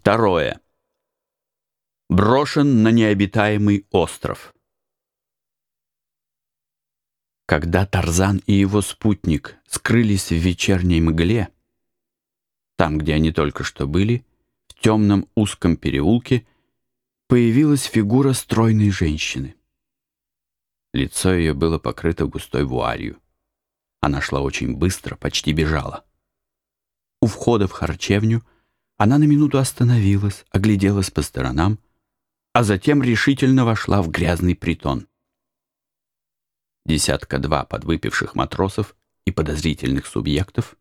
Второе. Брошен на необитаемый остров. Когда Тарзан и его спутник скрылись в вечерней мгле, там, где они только что были, в темном узком переулке, появилась фигура стройной женщины. Лицо ее было покрыто густой вуалью. Она шла очень быстро, почти бежала. У входа в харчевню она на минуту остановилась, огляделась по сторонам, а затем решительно вошла в грязный притон. Десятка-два подвыпивших матросов и подозрительных субъектов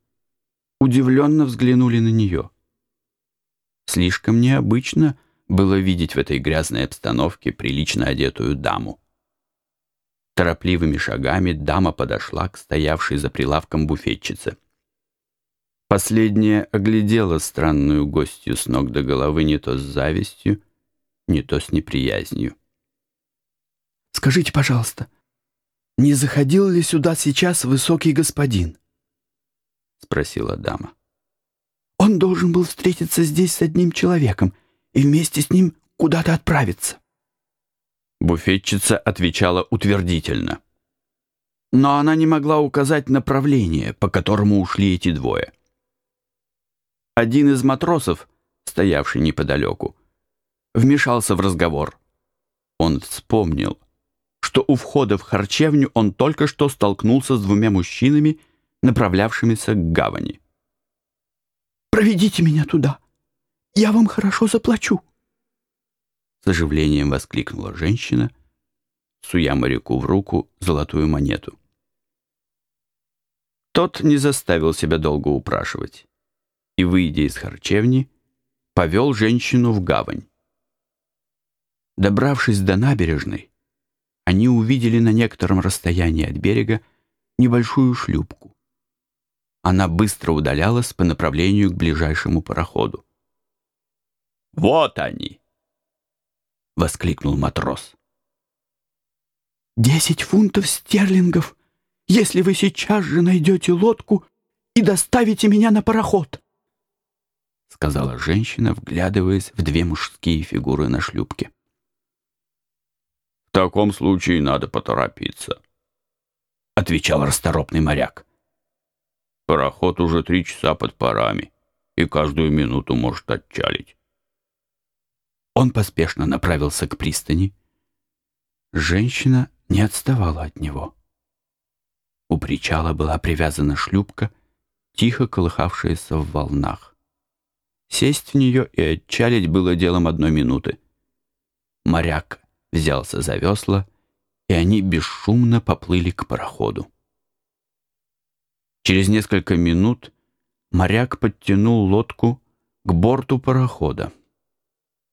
удивленно взглянули на нее. Слишком необычно было видеть в этой грязной обстановке прилично одетую даму. Торопливыми шагами дама подошла к стоявшей за прилавком буфетчице. Последняя оглядела странную гостью с ног до головы не то с завистью, не то с неприязнью. «Скажите, пожалуйста, не заходил ли сюда сейчас высокий господин?» — спросила дама. «Он должен был встретиться здесь с одним человеком и вместе с ним куда-то отправиться». Буфетчица отвечала утвердительно. Но она не могла указать направление, по которому ушли эти двое. Один из матросов, стоявший неподалеку, вмешался в разговор. Он вспомнил, что у входа в харчевню он только что столкнулся с двумя мужчинами, направлявшимися к гавани. «Проведите меня туда. Я вам хорошо заплачу», с оживлением воскликнула женщина, суя моряку в руку золотую монету. Тот не заставил себя долго упрашивать и, выйдя из харчевни, повел женщину в гавань. Добравшись до набережной, они увидели на некотором расстоянии от берега небольшую шлюпку. Она быстро удалялась по направлению к ближайшему пароходу. «Вот они!» — воскликнул матрос. «Десять фунтов стерлингов, если вы сейчас же найдете лодку и доставите меня на пароход!» — сказала женщина, вглядываясь в две мужские фигуры на шлюпке. «В таком случае надо поторопиться», — отвечал расторопный моряк. «Пароход уже три часа под парами и каждую минуту может отчалить. Он поспешно направился к пристани. Женщина не отставала от него. У причала была привязана шлюпка, тихо колыхавшаяся в волнах. Сесть в нее и отчалить было делом одной минуты. Моряк взялся за весла, и они бесшумно поплыли к пароходу. Через несколько минут моряк подтянул лодку к борту парохода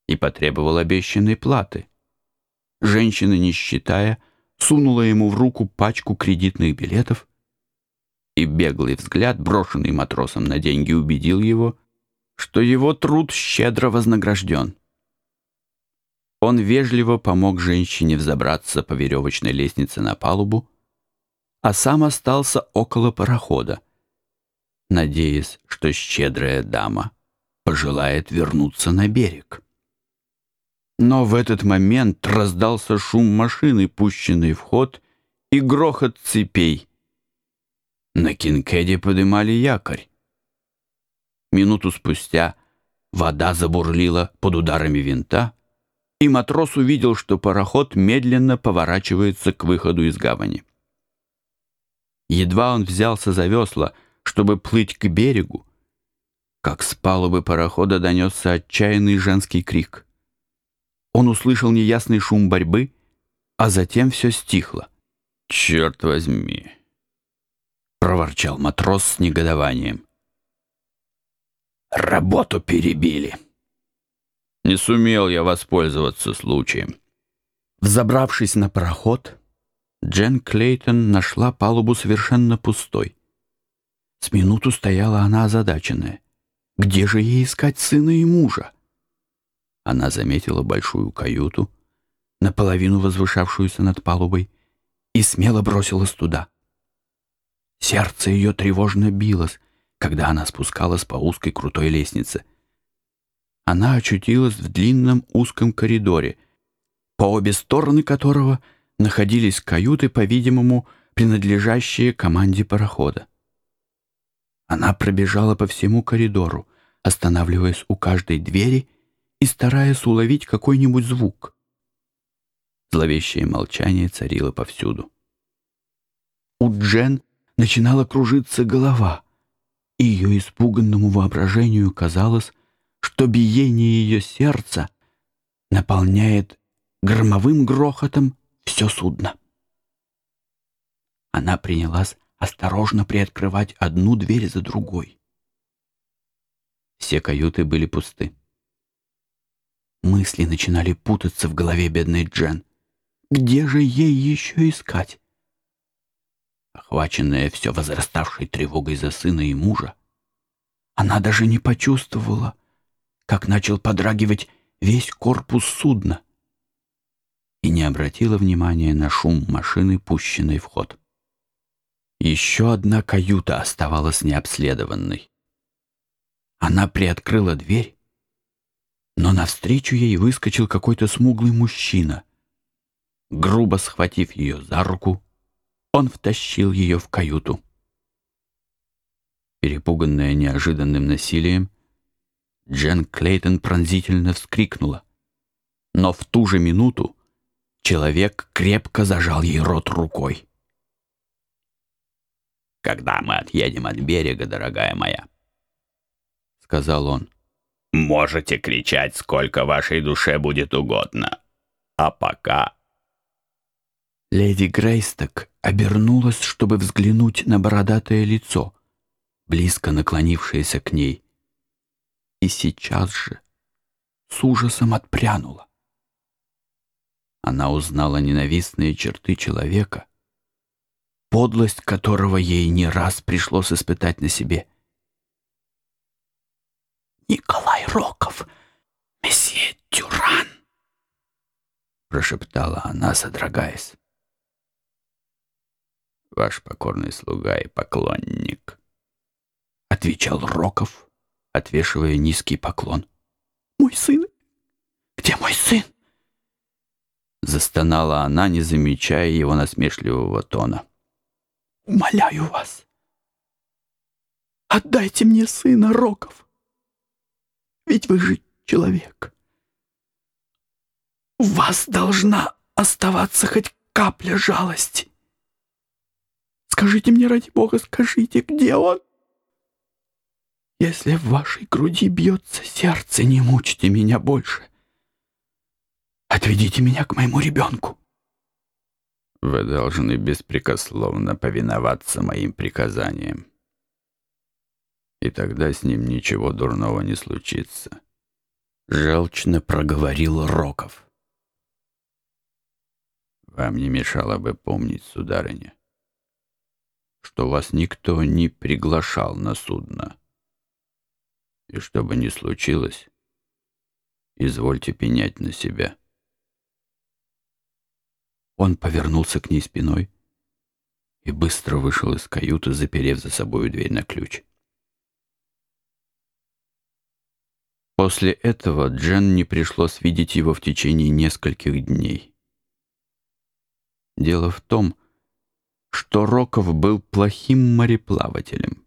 и потребовал обещанной платы. Женщина, не считая, сунула ему в руку пачку кредитных билетов, и беглый взгляд, брошенный матросом на деньги, убедил его, что его труд щедро вознагражден. Он вежливо помог женщине взобраться по веревочной лестнице на палубу, а сам остался около парохода, надеясь, что щедрая дама пожелает вернуться на берег. Но в этот момент раздался шум машины, пущенной в ход, и грохот цепей. На кинкеде подымали якорь. Минуту спустя вода забурлила под ударами винта, и матрос увидел, что пароход медленно поворачивается к выходу из гавани. Едва он взялся за весла, чтобы плыть к берегу, как с палубы парохода донесся отчаянный женский крик. Он услышал неясный шум борьбы, а затем все стихло. «Черт возьми!» — проворчал матрос с негодованием. «Работу перебили!» Не сумел я воспользоваться случаем. Взобравшись на пароход, Джен Клейтон нашла палубу совершенно пустой. С минуту стояла она озадаченная. Где же ей искать сына и мужа? Она заметила большую каюту, наполовину возвышавшуюся над палубой, и смело бросилась туда. Сердце ее тревожно билось, когда она спускалась по узкой крутой лестнице. она очутилась в длинном узком коридоре, по обе стороны которого находились каюты, по-видимому, принадлежащие команде парохода. Она пробежала по всему коридору, останавливаясь у каждой двери и стараясь уловить какой-нибудь звук. Зловещее молчание царило повсюду. У Джен начинала кружиться голова, и ее испуганному воображению казалось, что биение ее сердца наполняет громовым грохотом все судно. Она принялась осторожно приоткрывать одну дверь за другой. Все каюты были пусты. Мысли начинали путаться в голове бедной Джен. Где же ей еще искать? Охваченная все возраставшей тревогой за сына и мужа, она даже не почувствовала, как начал подрагивать весь корпус судна и не обратила внимания на шум машины, пущенной в ход. Еще одна каюта оставалась необследованной. Она приоткрыла дверь, но навстречу ей выскочил какой-то смуглый мужчина. Грубо схватив ее за руку, он втащил ее в каюту. Перепуганная неожиданным насилием, Джен Клейтон пронзительно вскрикнула. Но в ту же минуту человек крепко зажал ей рот рукой. «Когда мы отъедем от берега, дорогая моя», — сказал он, — «можете кричать, сколько вашей душе будет угодно. А пока...» Леди Грейсток обернулась, чтобы взглянуть на бородатое лицо, близко наклонившееся к ней, и сейчас же с ужасом отпрянула. Она узнала ненавистные черты человека, подлость которого ей не раз пришлось испытать на себе. «Николай Роков, месье Тюран!» прошептала она, содрогаясь ваш покорный слуга и поклонник», — отвечал Роков, отвешивая низкий поклон. «Мой сын? Где мой сын?» Застонала она, не замечая его насмешливого тона. «Умоляю вас, отдайте мне сына, Роков. Ведь вы же человек. У вас должна оставаться хоть капля жалости. Скажите мне, ради Бога, скажите, где он? Если в вашей груди бьется сердце, не мучьте меня больше. Отведите меня к моему ребенку. Вы должны беспрекословно повиноваться моим приказаниям. И тогда с ним ничего дурного не случится. Желчно проговорил Роков. Вам не мешало бы помнить, сударыня, что вас никто не приглашал на судно. И что бы ни случилось, извольте пенять на себя. Он повернулся к ней спиной и быстро вышел из каюты, заперев за собою дверь на ключ. После этого Джен не пришлось видеть его в течение нескольких дней. Дело в том, что что Роков был плохим мореплавателем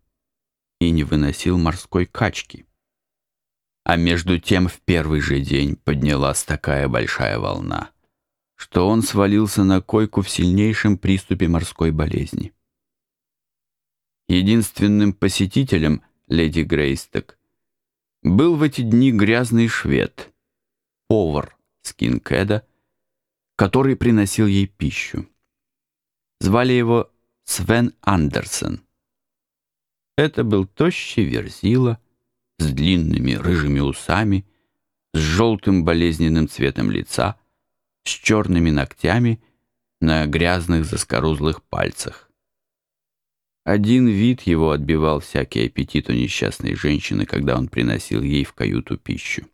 и не выносил морской качки. А между тем в первый же день поднялась такая большая волна, что он свалился на койку в сильнейшем приступе морской болезни. Единственным посетителем леди Грейсток был в эти дни грязный швед, повар Скинкеда, который приносил ей пищу. Звали его Свен Андерсон. Это был тощий верзила с длинными рыжими усами, с желтым болезненным цветом лица, с черными ногтями на грязных заскорузлых пальцах. Один вид его отбивал всякий аппетит у несчастной женщины, когда он приносил ей в каюту пищу.